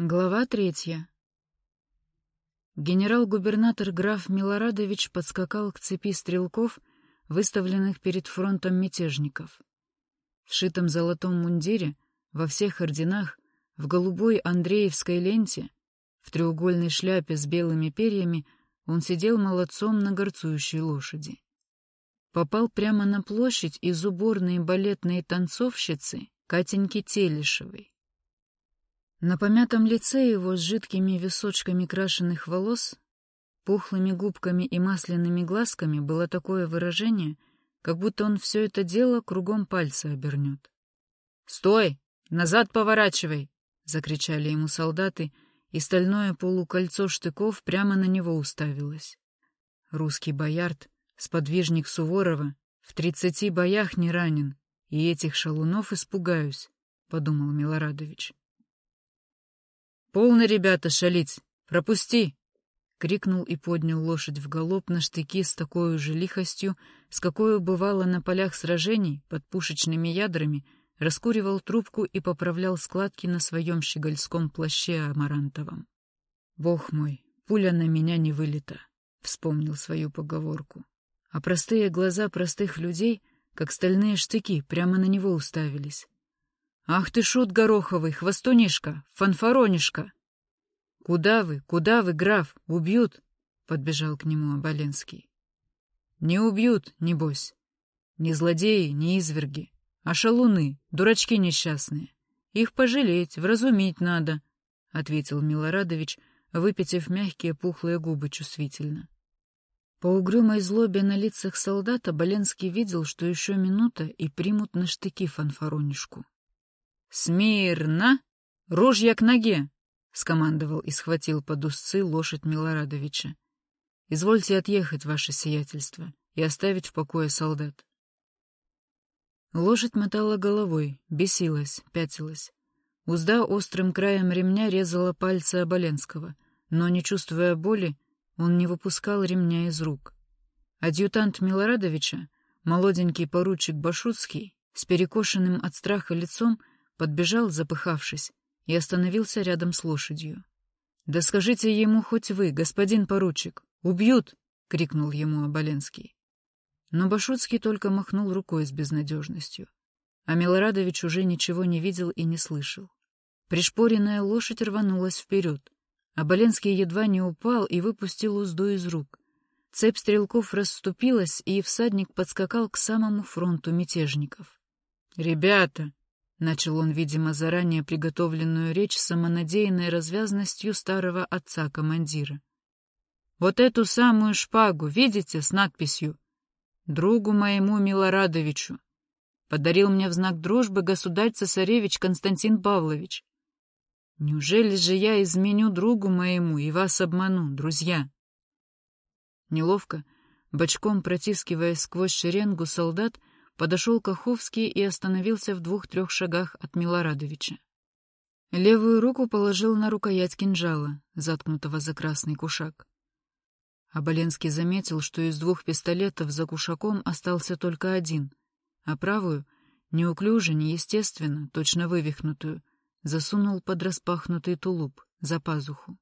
Глава третья. Генерал-губернатор граф Милорадович подскакал к цепи стрелков, выставленных перед фронтом мятежников. В шитом золотом мундире, во всех орденах, в голубой Андреевской ленте, в треугольной шляпе с белыми перьями он сидел молодцом на горцующей лошади. Попал прямо на площадь из уборной балетной танцовщицы Катеньки Телешевой. На помятом лице его с жидкими височками крашеных волос, пухлыми губками и масляными глазками было такое выражение, как будто он все это дело кругом пальца обернет. «Стой! Назад поворачивай!» — закричали ему солдаты, и стальное полукольцо штыков прямо на него уставилось. Русский боярд, сподвижник Суворова, в тридцати боях не ранен, и этих шалунов испугаюсь, — подумал Милорадович. «Полно, ребята, шалить! Пропусти!» — крикнул и поднял лошадь в галоп на штыки с такой же лихостью, с какой бывало на полях сражений под пушечными ядрами, раскуривал трубку и поправлял складки на своем щегольском плаще амарантовом. «Бог мой, пуля на меня не вылета», — вспомнил свою поговорку. А простые глаза простых людей, как стальные штыки, прямо на него уставились. «Ах ты, шут гороховый, хвостунишка, фанфаронишка!» «Куда вы, куда вы, граф, убьют?» — подбежал к нему Оболенский. «Не убьют, небось. Не злодеи, не изверги, а шалуны, дурачки несчастные. Их пожалеть, вразумить надо», — ответил Милорадович, выпитив мягкие пухлые губы чувствительно. По угрюмой злобе на лицах солдата Боленский видел, что еще минута и примут на штыки фанфаронишку. «Смирно! Ружья к ноге!» — скомандовал и схватил под узцы лошадь Милорадовича. «Извольте отъехать, ваше сиятельство, и оставить в покое солдат». Лошадь мотала головой, бесилась, пятилась. Узда острым краем ремня резала пальцы Оболенского, но, не чувствуя боли, он не выпускал ремня из рук. Адъютант Милорадовича, молоденький поручик Башутский, с перекошенным от страха лицом, подбежал, запыхавшись, и остановился рядом с лошадью. — Да скажите ему хоть вы, господин поручик, убьют! — крикнул ему Оболенский. Но Башутский только махнул рукой с безнадежностью, а Милорадович уже ничего не видел и не слышал. Пришпоренная лошадь рванулась вперед. Оболенский едва не упал и выпустил узду из рук. Цепь стрелков расступилась, и всадник подскакал к самому фронту мятежников. «Ребята!» — начал он, видимо, заранее приготовленную речь с самонадеянной развязностью старого отца-командира. «Вот эту самую шпагу, видите, с надписью «Другу моему Милорадовичу». Подарил мне в знак дружбы государь-цесаревич Константин Павлович. Неужели же я изменю другу моему и вас обману, друзья?» Неловко, бочком протискиваясь сквозь шеренгу солдат, Подошел Каховский и остановился в двух-трех шагах от Милорадовича. Левую руку положил на рукоять кинжала, заткнутого за красный кушак. Оболенский заметил, что из двух пистолетов за кушаком остался только один, а правую, неуклюже, неестественно, точно вывихнутую, засунул под распахнутый тулуп, за пазуху.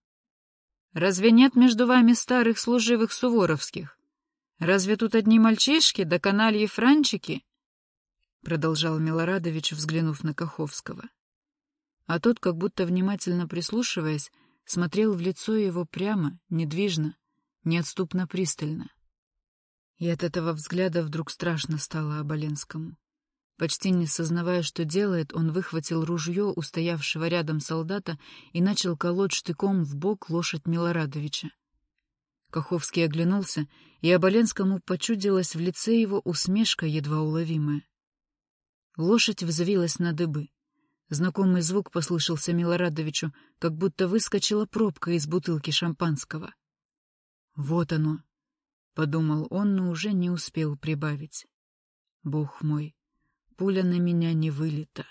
«Разве нет между вами старых служивых суворовских? Разве тут одни мальчишки да канальи франчики?» Продолжал Милорадович, взглянув на Каховского. А тот, как будто внимательно прислушиваясь, смотрел в лицо его прямо, недвижно, неотступно пристально. И от этого взгляда вдруг страшно стало Оболенскому. Почти не сознавая, что делает, он выхватил ружье у стоявшего рядом солдата и начал колоть штыком в бок лошадь Милорадовича. Каховский оглянулся, и Оболенскому почудилась в лице его усмешка едва уловимая. Лошадь взвилась на дыбы. Знакомый звук послышался Милорадовичу, как будто выскочила пробка из бутылки шампанского. «Вот оно!» — подумал он, но уже не успел прибавить. «Бог мой, пуля на меня не вылета!»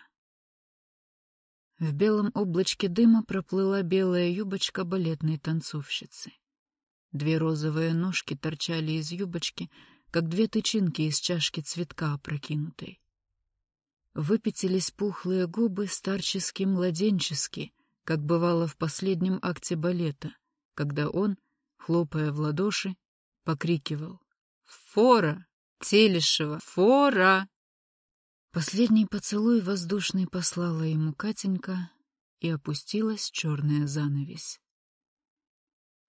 В белом облачке дыма проплыла белая юбочка балетной танцовщицы. Две розовые ножки торчали из юбочки, как две тычинки из чашки цветка опрокинутой. Выпятились пухлые губы старчески-младенчески, как бывало в последнем акте балета, когда он, хлопая в ладоши, покрикивал «Фора! Телешева! Фора!» Последний поцелуй воздушный послала ему Катенька, и опустилась черная занавесь.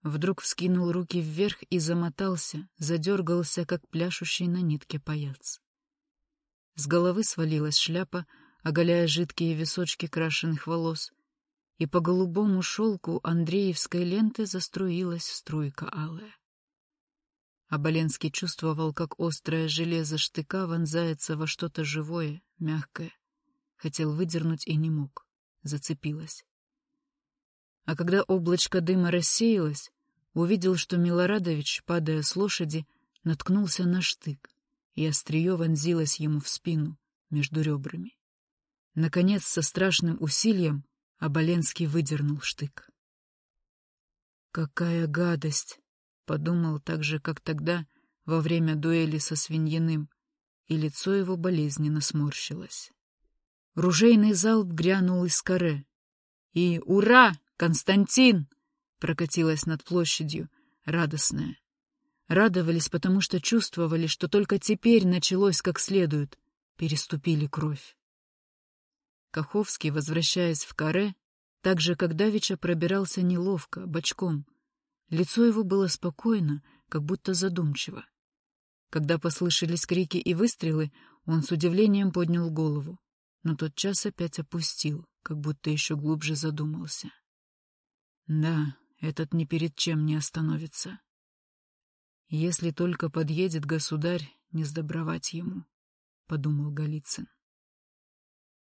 Вдруг вскинул руки вверх и замотался, задергался, как пляшущий на нитке паяц. С головы свалилась шляпа, оголяя жидкие височки крашеных волос, и по голубому шелку Андреевской ленты заструилась струйка алая. Оболенский чувствовал, как острое железо штыка вонзается во что-то живое, мягкое. Хотел выдернуть и не мог. Зацепилась. А когда облачко дыма рассеялось, увидел, что Милорадович, падая с лошади, наткнулся на штык, и острие вонзилось ему в спину, между ребрами. Наконец, со страшным усилием, Оболенский выдернул штык. «Какая гадость!» Подумал так же, как тогда, во время дуэли со свиньяным, и лицо его болезненно сморщилось. Ружейный залп грянул из каре. И «Ура! Константин!» прокатилась над площадью, радостная. Радовались, потому что чувствовали, что только теперь началось как следует, переступили кровь. Каховский, возвращаясь в каре, так же, как Давича пробирался неловко, бочком, Лицо его было спокойно, как будто задумчиво. Когда послышались крики и выстрелы, он с удивлением поднял голову, но тот час опять опустил, как будто еще глубже задумался. Да, этот ни перед чем не остановится. Если только подъедет государь, не сдобровать ему, — подумал Голицын.